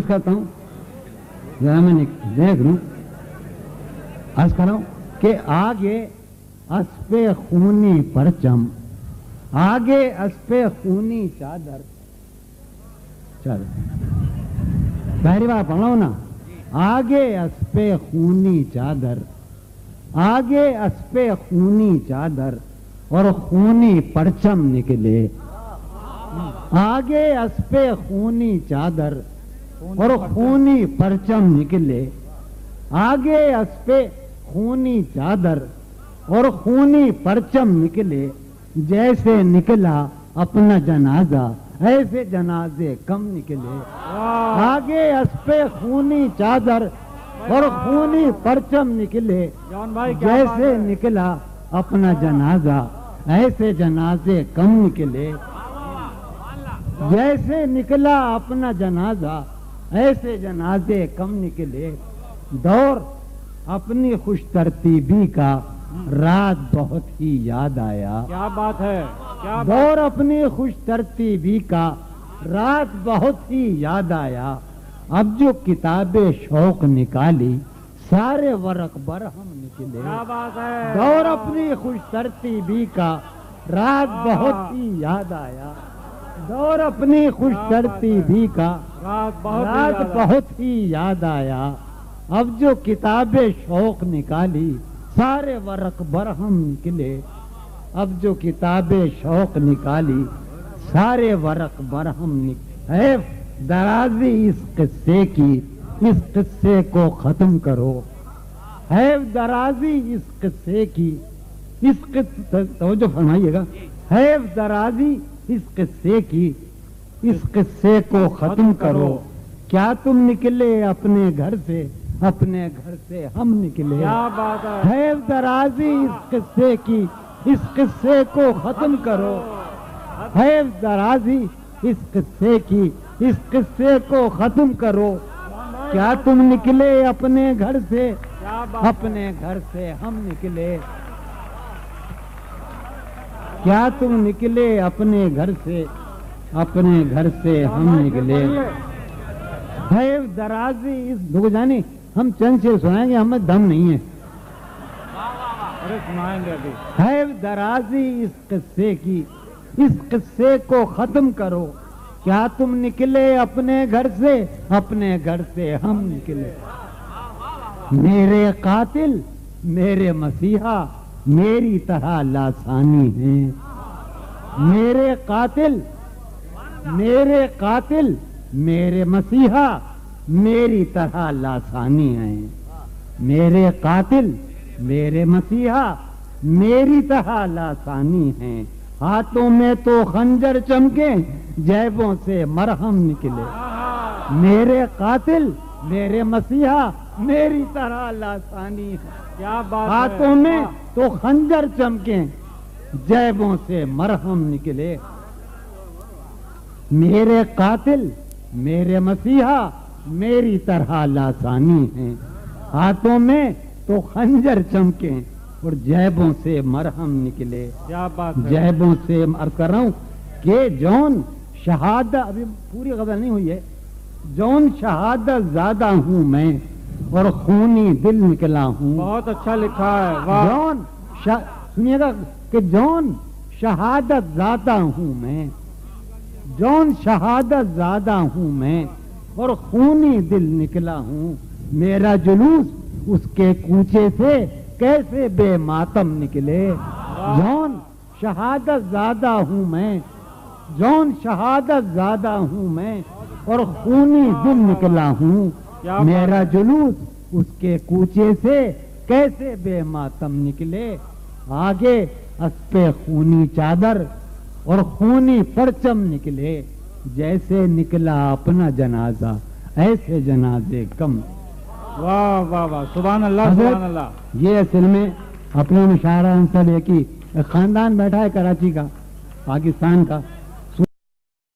عرض کرتا ہوں، ذرا میں دیکھ لوں عرض کر رہا ہوں کہ آگے اسپ خونی پرچم، آگے اسپ خونی چادر چل پہلی بار پڑھ رہا نا، آگے اسپ خونی چادر، آگے اسپ خونی چادر اور خونی پرچم نکلے۔ آگے اسپ خونی چادر اور خونی پرچم نکلے۔ آگے اسپ خونی چادر اور خونی پرچم نکلے۔ جیسے نکلا اپنا جنازہ ایسے جنازے کم نکلے۔ آگے اسپ خونی چادر اور خونی پرچم نکلے۔ جیسے؟ نکلا اپنا جنازہ ایسے جنازے کم نکلے۔ جیسے نکلا اپنا جنازہ ایسے جنازے کم نکلے دور اپنی خوش ترتیبی کا رات بہت ہی یاد آیا۔ کیا بات ہے؟ کیا دور اپنی خوش ترتیبی کا رات بہت ہی یاد آیا۔ اب جو کتاب شوق نکالی سارے ورق برہم نکلے۔ کیا بات ہے؟ دور اپنی خوش ترتیبی کا رات بہت ہی یاد آیا۔ دور اپنی خوش ترتیبی کا رات بہت ہی یاد آیا۔ اب جو کتاب شوق نکالی سارے ورق برہم نکلے۔ اب جو کتاب شوق نکالی سارے ورق برہم نکلے۔ درازی اس قصے کی اس قصے کو ختم کرو۔ ہے درازی اس قصے کی اس قصے توجہ فرمائیے گا۔ ہے درازی اس قصے کی اس قصے کو ختم کرو۔ کیا تم نکلے اپنے گھر سے؟ اپنے گھر سے ہم نکلے۔ ہے؟ درازی اس قصے کی اس قصے کو ختم کرو۔ ہے درازی اس قصے کی اس قصے کو ختم کرو۔ کیا تم نکلے اپنے گھر سے؟ اپنے گھر سے ہم نکلے۔ کیا تم نکلے اپنے گھر سے؟ اپنے گھر سے ہم نکلے۔ ہے درازی اس دکھ جانی ہم چند سے سنائیں گے ہمیں دم نہیں ہے۔ ہے درازی اس قصے کی اس قصے کو ختم کرو۔ کیا تم نکلے اپنے گھر سے؟ اپنے گھر سے ہم نکلے۔ میرے قاتل میرے مسیحا میری طرح لاسانی ہیں۔ میرے قاتل میرے قاتل، میرے مسیحا، میری طرح لاسانی ہیں۔ میرے قاتل، میرے مسیحا، میری طرح لاسانی ہیں۔ ہاتھوں میں تو خنجر چمکے، جیبوں سے مرہم نکلے۔ میرے قاتل میرے مسیحا میری طرح لاسانی کیا بات ہے؟ ہاتھوں میں تو خنجر چمکے جیبوں سے مرہم نکلے۔ میرے قاتل میرے مسیحا میری طرح لاسانی ہیں ہاتھوں میں تو خنجر چمکے اور جیبوں سے مرہم نکلے۔ کیا بات جیبوں سے عرض کر رہا ہوں کہ جون شہادت ابھی پوری خبر نہیں ہوئی ہے۔ جون شہادت زیادہ ہوں میں اور خونی دل نکلا ہوں۔ بہت اچھا لکھا ہے جون شا- سنیے گا کہ جون شہادت زیادہ ہوں میں جون شہادت زیادہ ہوں میں اور خونی دل نکلا ہوں۔ میرا جلوس اس کے کوچے سے کیسے بے ماتم نکلے۔ جون شہادت زیادہ ہوں میں جون شہادت زیادہ ہوں میں اور خونی دل نکلا ہوں میرا جلوس اس کے کوچے سے کیسے بے ماتم نکلے؟ آگے اس پہ خونی چادر اور خونی پرچم نکلے۔ جیسے نکلا اپنا جنازہ ایسے جنازے کم۔ واہ واہ واہ سبحان اللہ سبحان اللہ۔ یہ اصل میں اپنے مشاعرہ انصر ہی ایک خاندان بیٹھا ہے کراچی کا پاکستان کا۔